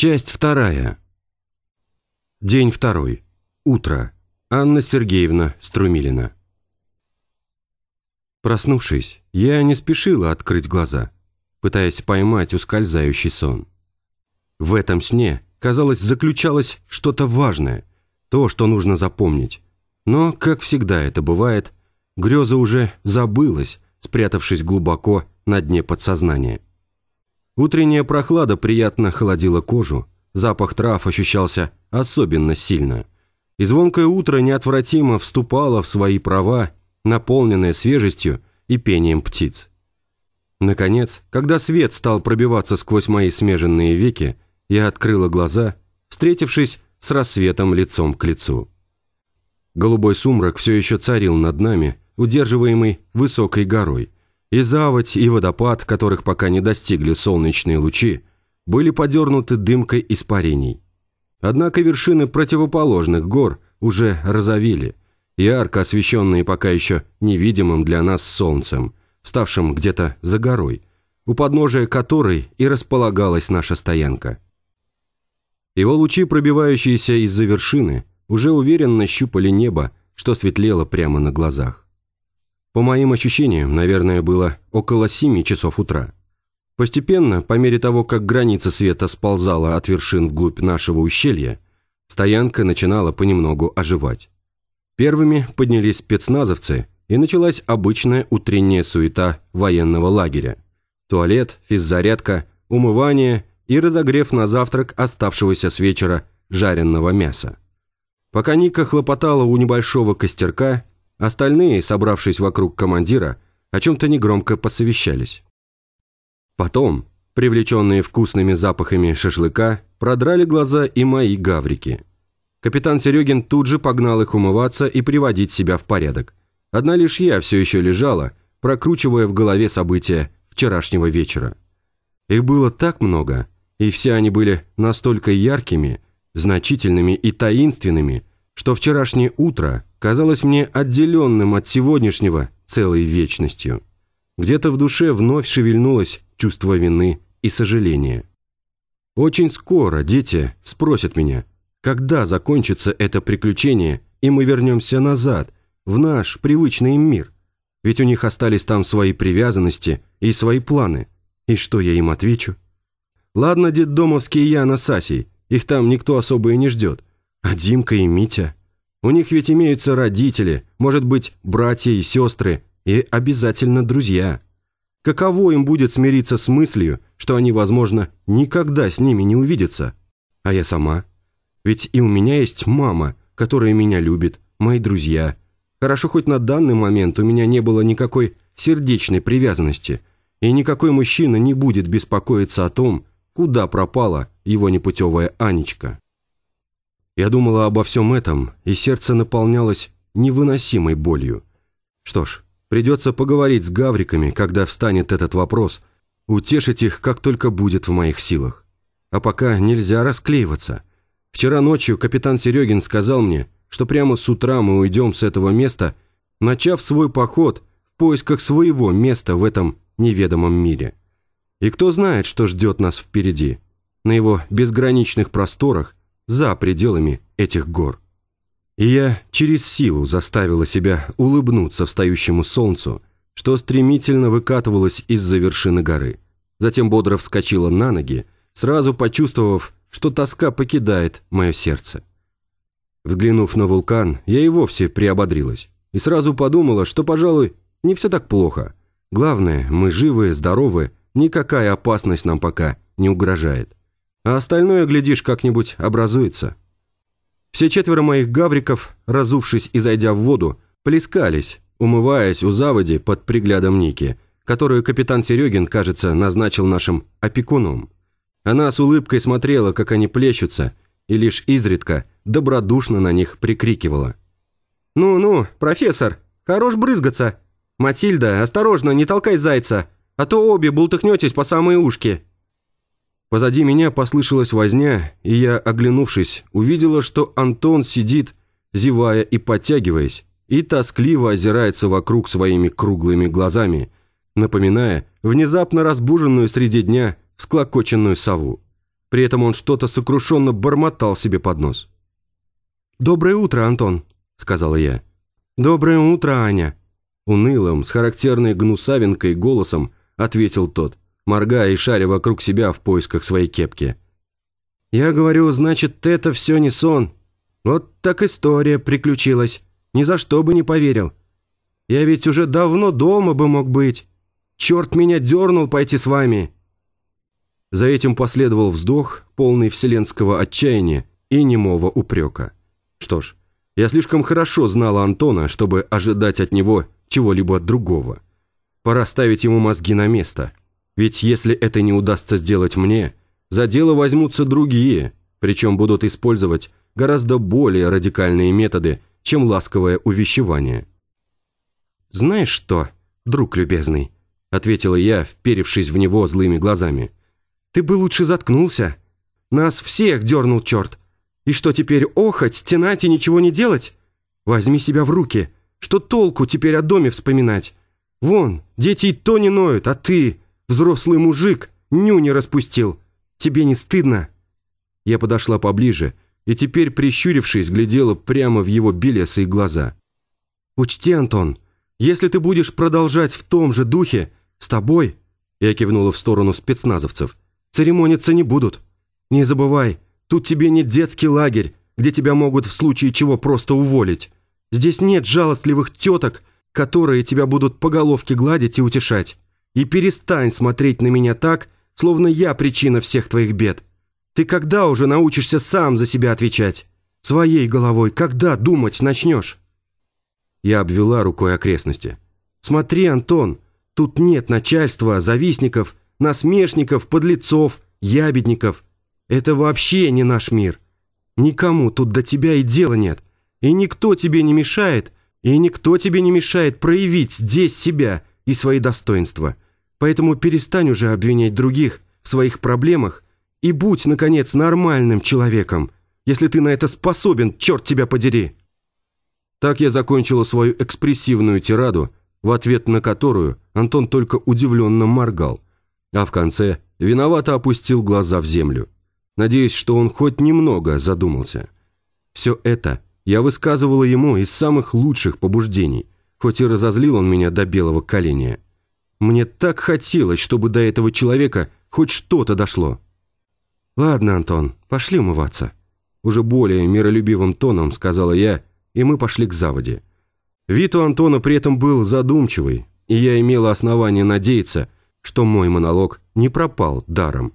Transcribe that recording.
Часть вторая. День второй. Утро. Анна Сергеевна Струмилина. Проснувшись, я не спешила открыть глаза, пытаясь поймать ускользающий сон. В этом сне, казалось, заключалось что-то важное, то, что нужно запомнить. Но, как всегда это бывает, греза уже забылась, спрятавшись глубоко на дне подсознания. Утренняя прохлада приятно холодила кожу, запах трав ощущался особенно сильно. И звонкое утро неотвратимо вступало в свои права, наполненное свежестью и пением птиц. Наконец, когда свет стал пробиваться сквозь мои смеженные веки, я открыла глаза, встретившись с рассветом лицом к лицу. Голубой сумрак все еще царил над нами, удерживаемый высокой горой – и заводь, и водопад, которых пока не достигли солнечные лучи, были подернуты дымкой испарений. Однако вершины противоположных гор уже розовели, ярко освещенные пока еще невидимым для нас солнцем, ставшим где-то за горой, у подножия которой и располагалась наша стоянка. Его лучи, пробивающиеся из-за вершины, уже уверенно щупали небо, что светлело прямо на глазах. По моим ощущениям, наверное, было около 7 часов утра. Постепенно, по мере того, как граница света сползала от вершин вглубь нашего ущелья, стоянка начинала понемногу оживать. Первыми поднялись спецназовцы, и началась обычная утренняя суета военного лагеря. Туалет, физзарядка, умывание и разогрев на завтрак оставшегося с вечера жареного мяса. Пока Ника хлопотала у небольшого костерка, Остальные, собравшись вокруг командира, о чем-то негромко посовещались. Потом, привлеченные вкусными запахами шашлыка, продрали глаза и мои гаврики. Капитан Серегин тут же погнал их умываться и приводить себя в порядок. Одна лишь я все еще лежала, прокручивая в голове события вчерашнего вечера. Их было так много, и все они были настолько яркими, значительными и таинственными, что вчерашнее утро казалось мне отделенным от сегодняшнего целой вечностью. Где-то в душе вновь шевельнулось чувство вины и сожаления. Очень скоро дети спросят меня, когда закончится это приключение, и мы вернемся назад, в наш привычный им мир. Ведь у них остались там свои привязанности и свои планы. И что я им отвечу? Ладно, детдомовские Яна с Асей, их там никто особо и не ждет. А Димка и Митя? У них ведь имеются родители, может быть, братья и сестры, и обязательно друзья. Каково им будет смириться с мыслью, что они, возможно, никогда с ними не увидятся? А я сама? Ведь и у меня есть мама, которая меня любит, мои друзья. Хорошо, хоть на данный момент у меня не было никакой сердечной привязанности, и никакой мужчина не будет беспокоиться о том, куда пропала его непутевая Анечка. Я думала обо всем этом, и сердце наполнялось невыносимой болью. Что ж, придется поговорить с гавриками, когда встанет этот вопрос, утешить их, как только будет в моих силах. А пока нельзя расклеиваться. Вчера ночью капитан Серегин сказал мне, что прямо с утра мы уйдем с этого места, начав свой поход в поисках своего места в этом неведомом мире. И кто знает, что ждет нас впереди. На его безграничных просторах за пределами этих гор. И я через силу заставила себя улыбнуться встающему солнцу, что стремительно выкатывалось из-за вершины горы. Затем бодро вскочила на ноги, сразу почувствовав, что тоска покидает мое сердце. Взглянув на вулкан, я и вовсе приободрилась. И сразу подумала, что, пожалуй, не все так плохо. Главное, мы живы, здоровы, никакая опасность нам пока не угрожает а остальное, глядишь, как-нибудь образуется. Все четверо моих гавриков, разувшись и зайдя в воду, плескались, умываясь у заводи под приглядом Ники, которую капитан Серегин, кажется, назначил нашим опекуном. Она с улыбкой смотрела, как они плещутся, и лишь изредка добродушно на них прикрикивала. «Ну-ну, профессор, хорош брызгаться! Матильда, осторожно, не толкай зайца, а то обе бултыхнетесь по самые ушки!» Позади меня послышалась возня, и я, оглянувшись, увидела, что Антон сидит, зевая и подтягиваясь, и тоскливо озирается вокруг своими круглыми глазами, напоминая внезапно разбуженную среди дня склокоченную сову. При этом он что-то сокрушенно бормотал себе под нос. «Доброе утро, Антон», — сказала я. «Доброе утро, Аня», — унылым, с характерной гнусавинкой голосом ответил тот, моргая и шаря вокруг себя в поисках своей кепки. «Я говорю, значит, это все не сон. Вот так история приключилась. Ни за что бы не поверил. Я ведь уже давно дома бы мог быть. Черт меня дернул пойти с вами». За этим последовал вздох, полный вселенского отчаяния и немого упрека. Что ж, я слишком хорошо знала Антона, чтобы ожидать от него чего-либо другого. Пора ставить ему мозги на место. Ведь если это не удастся сделать мне, за дело возьмутся другие, причем будут использовать гораздо более радикальные методы, чем ласковое увещевание. «Знаешь что, друг любезный?» – ответила я, вперевшись в него злыми глазами. «Ты бы лучше заткнулся. Нас всех дернул черт. И что теперь, охоть, стенать и ничего не делать? Возьми себя в руки. Что толку теперь о доме вспоминать? Вон, дети и то не ноют, а ты, взрослый мужик, ню не распустил. Тебе не стыдно?» Я подошла поближе и теперь, прищурившись, глядела прямо в его белесые глаза. «Учти, Антон, если ты будешь продолжать в том же духе, с тобой, я кивнула в сторону спецназовцев, церемониться не будут. Не забывай, тут тебе не детский лагерь, где тебя могут в случае чего просто уволить. Здесь нет жалостливых теток, которые тебя будут по головке гладить и утешать. И перестань смотреть на меня так, словно я причина всех твоих бед. Ты когда уже научишься сам за себя отвечать? Своей головой когда думать начнешь?» Я обвела рукой окрестности. «Смотри, Антон, тут нет начальства, завистников, насмешников, подлецов, ябедников. Это вообще не наш мир. Никому тут до тебя и дела нет. И никто тебе не мешает, и никто тебе не мешает проявить здесь себя и свои достоинства. Поэтому перестань уже обвинять других в своих проблемах и будь, наконец, нормальным человеком, если ты на это способен, черт тебя подери!» Так я закончила свою экспрессивную тираду, в ответ на которую Антон только удивленно моргал, а в конце виновато опустил глаза в землю, надеясь, что он хоть немного задумался. Все это я высказывала ему из самых лучших побуждений, хоть и разозлил он меня до белого коленя. Мне так хотелось, чтобы до этого человека хоть что-то дошло. «Ладно, Антон, пошли умываться», – уже более миролюбивым тоном сказала я и мы пошли к заводе. Вид у Антона при этом был задумчивый, и я имела основание надеяться, что мой монолог не пропал даром.